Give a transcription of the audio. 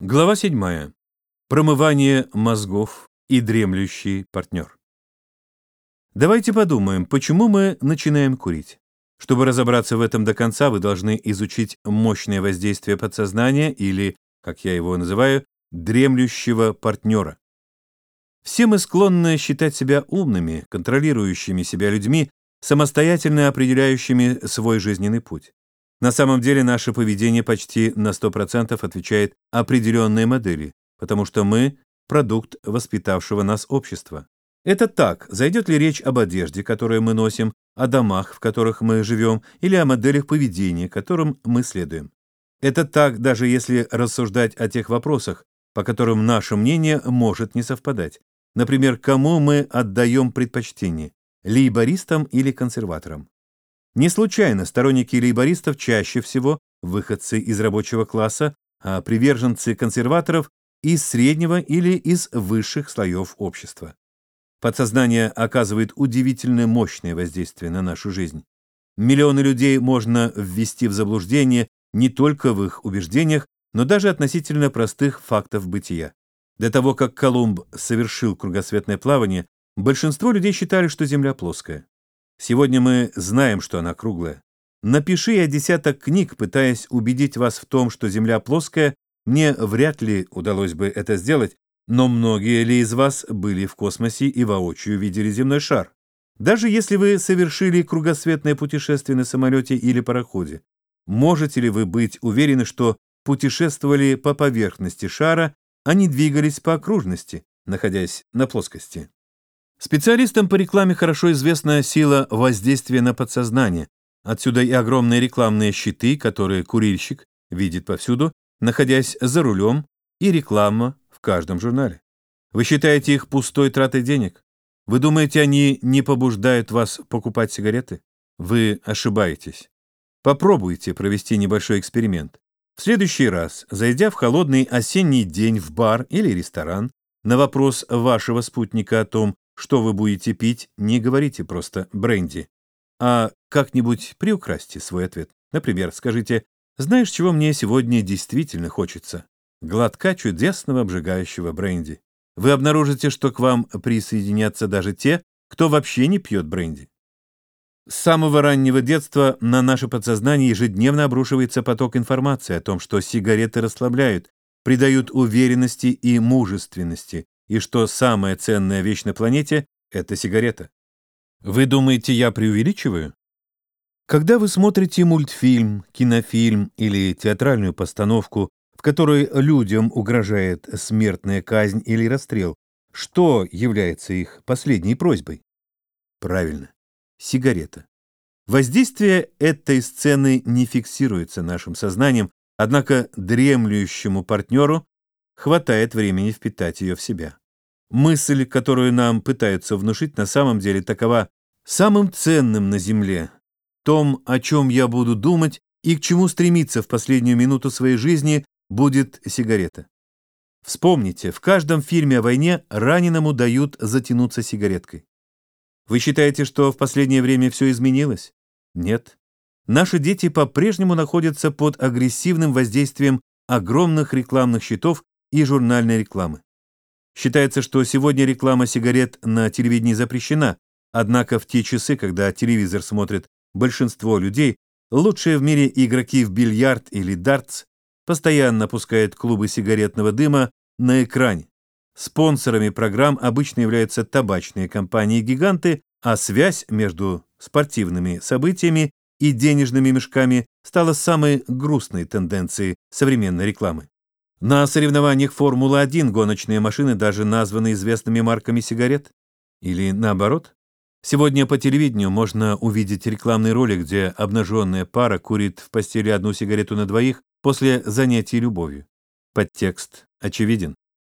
Глава 7. Промывание мозгов и дремлющий партнер. Давайте подумаем, почему мы начинаем курить. Чтобы разобраться в этом до конца, вы должны изучить мощное воздействие подсознания или, как я его называю, дремлющего партнера. Все мы склонны считать себя умными, контролирующими себя людьми, самостоятельно определяющими свой жизненный путь. На самом деле наше поведение почти на 100% отвечает определенной модели, потому что мы – продукт воспитавшего нас общества. Это так, зайдет ли речь об одежде, которую мы носим, о домах, в которых мы живем, или о моделях поведения, которым мы следуем. Это так, даже если рассуждать о тех вопросах, по которым наше мнение может не совпадать. Например, кому мы отдаем предпочтение – лейбористам или консерваторам. Не случайно сторонники лейбористов чаще всего выходцы из рабочего класса, а приверженцы консерваторов из среднего или из высших слоев общества. Подсознание оказывает удивительно мощное воздействие на нашу жизнь. Миллионы людей можно ввести в заблуждение не только в их убеждениях, но даже относительно простых фактов бытия. До того, как Колумб совершил кругосветное плавание, большинство людей считали, что Земля плоская. Сегодня мы знаем, что она круглая. Напиши я десяток книг, пытаясь убедить вас в том, что Земля плоская, мне вряд ли удалось бы это сделать, но многие ли из вас были в космосе и воочию видели земной шар? Даже если вы совершили кругосветное путешествие на самолете или пароходе, можете ли вы быть уверены, что путешествовали по поверхности шара, а не двигались по окружности, находясь на плоскости? Специалистам по рекламе хорошо известна сила воздействия на подсознание. Отсюда и огромные рекламные щиты, которые курильщик видит повсюду, находясь за рулем, и реклама в каждом журнале. Вы считаете их пустой тратой денег? Вы думаете, они не побуждают вас покупать сигареты? Вы ошибаетесь. Попробуйте провести небольшой эксперимент. В следующий раз, зайдя в холодный осенний день в бар или ресторан, на вопрос вашего спутника о том, что вы будете пить, не говорите просто бренди, а как-нибудь приукрасьте свой ответ. Например, скажите, знаешь, чего мне сегодня действительно хочется? Глотка чудесного обжигающего бренди. Вы обнаружите, что к вам присоединятся даже те, кто вообще не пьет бренди. С самого раннего детства на наше подсознание ежедневно обрушивается поток информации о том, что сигареты расслабляют, придают уверенности и мужественности, и что самая ценная вещь на планете — это сигарета. Вы думаете, я преувеличиваю? Когда вы смотрите мультфильм, кинофильм или театральную постановку, в которой людям угрожает смертная казнь или расстрел, что является их последней просьбой? Правильно, сигарета. Воздействие этой сцены не фиксируется нашим сознанием, однако дремлющему партнеру хватает времени впитать ее в себя. Мысль, которую нам пытаются внушить, на самом деле такова самым ценным на Земле, том, о чем я буду думать и к чему стремиться в последнюю минуту своей жизни, будет сигарета. Вспомните, в каждом фильме о войне раненому дают затянуться сигареткой. Вы считаете, что в последнее время все изменилось? Нет. Наши дети по-прежнему находятся под агрессивным воздействием огромных рекламных щитов и журнальной рекламы. Считается, что сегодня реклама сигарет на телевидении запрещена, однако в те часы, когда телевизор смотрит большинство людей, лучшие в мире игроки в бильярд или дартс постоянно пускают клубы сигаретного дыма на экране. Спонсорами программ обычно являются табачные компании-гиганты, а связь между спортивными событиями и денежными мешками стала самой грустной тенденцией современной рекламы. На соревнованиях Формулы-1 гоночные машины даже названы известными марками сигарет. Или наоборот. Сегодня по телевидению можно увидеть рекламный ролик, где обнаженная пара курит в постели одну сигарету на двоих после занятий любовью. Подтекст очевиден.